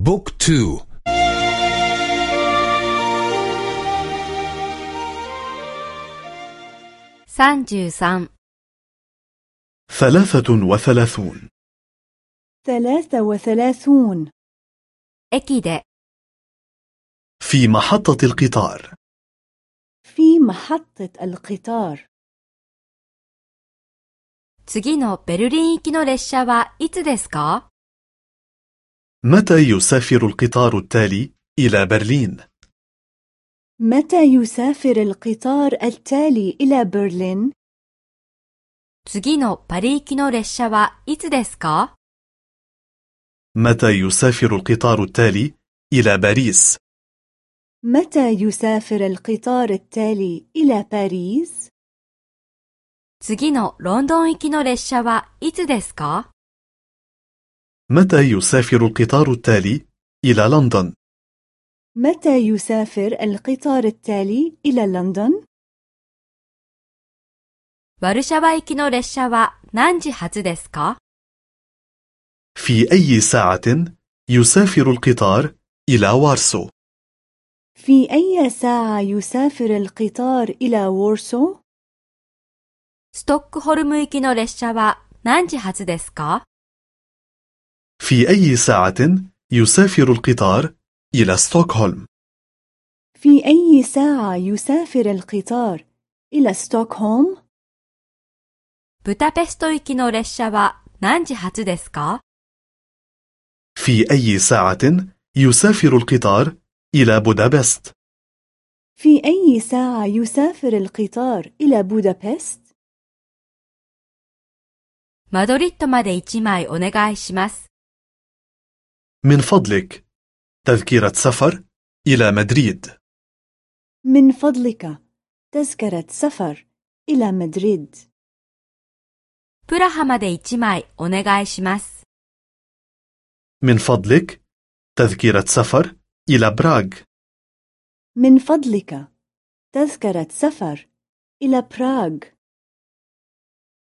بوك تو 33 ثلاثة وثلاثون ثلاثة وثلاثون 駅で في محطة القطار في محطة القطار 次のベルリン行きの列車はいつですか متى يسافر القطار التالي إلى برلين؟ متى يسافر القطار التالي إلى برلين؟ 次のパリ行きの列車はいつですか متى يسافر القطار التالي إلى باريس؟ متى يسافر القطار التالي إلى باريس؟ 次のロンドン行きの列車はいつですか متى يسافر القطار التالي إلى لندن؟ متى يسافر القطار التالي إلى لندن؟ ワルシャワ行きの列車は何時発ですか في أي ساعة يسافر القطار إلى وارسو؟ في أي ساعة يسافر القطار إلى وورسو؟ ストックホルム行きの列車は何時発ですか في أي ساعة يسافر القطار إلى ستوكهولم؟ في أي ساعة يسافر القطار إلى ستوكهولم؟ ブタペスト行きの列車は何時発ですか في أي ساعة يسافر القطار إلى بودابست؟ في أي ساعة يسافر القطار إلى بودابست؟ マドリッドまで1枚お願いします。 من فضلك تذكرة سفر إلى مدريد من فضلك تذكرة سفر إلى مدريد プラハまで1枚お願いします。 من فضلك تذكرة سفر إلى براغ من فضلك تذكرة سفر إلى براغ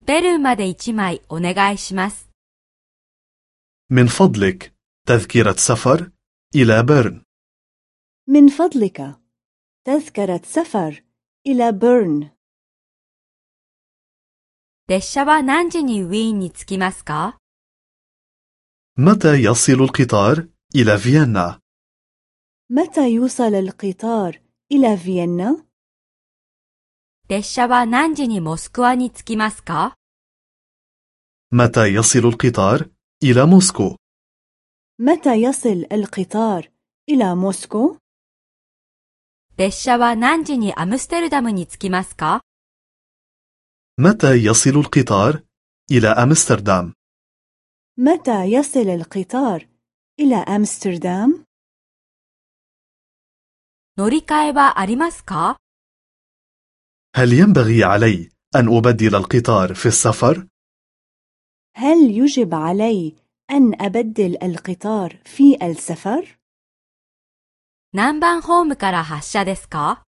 ベルンまで1枚お願いします。 من فضلك تذكرة سفر إلى بيرن من فضلك تذكرة سفر إلى بيرن 列車は何時にウィーンに着きますか متى يصل القطار إلى فيينا؟ متى يوصل القطار إلى فيينا؟ 列車は何時にモスクワに着きますか متى يصل القطار إلى موسكو؟ متى يصل القطار إلى موسكو؟ 列車は何時にアムステルダムに着きますか متى يصل القطار إلى أمستردام؟ متى يصل القطار إلى أمستردام؟ 乗り換えはありますか هل ينبغي علي أن أبدل القطار في السفر؟ هل يجب علي أن أبدل القطار في السفر؟ 何番ホームから発車ですか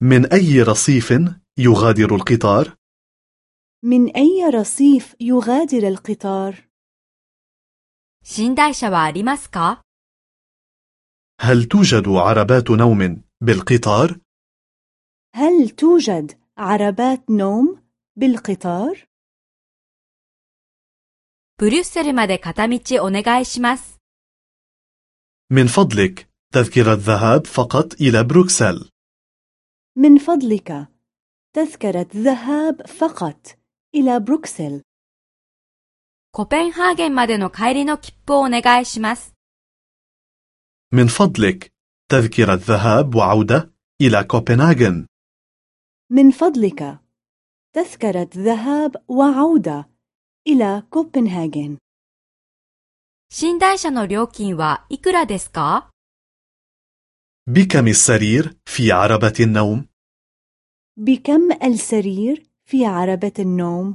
من أي رصيف يغادر القطار؟ من أي رصيف يغادر القطار؟ 寝台車はありますか هل توجد عربات نوم بالقطار؟ هل توجد عربات نوم بالقطار؟ ブリュッセルまで片道お願いします。 من فضلك تذكرة ذهاب فقط إلى بروكسل من فضلك تذكرة ذهاب فقط إلى بروكسل コペンハーゲンまでの帰りの切符をお願いします。 من فضلك تذكرة ذهاب وعودة إلى كوبنهاغن من فضلك تذكرة ذهاب وعودة إلى كوبنهاجن 寝台車の料金はいくらですか بكم السرير في عربة النوم؟ بكم السرير في عربة النوم؟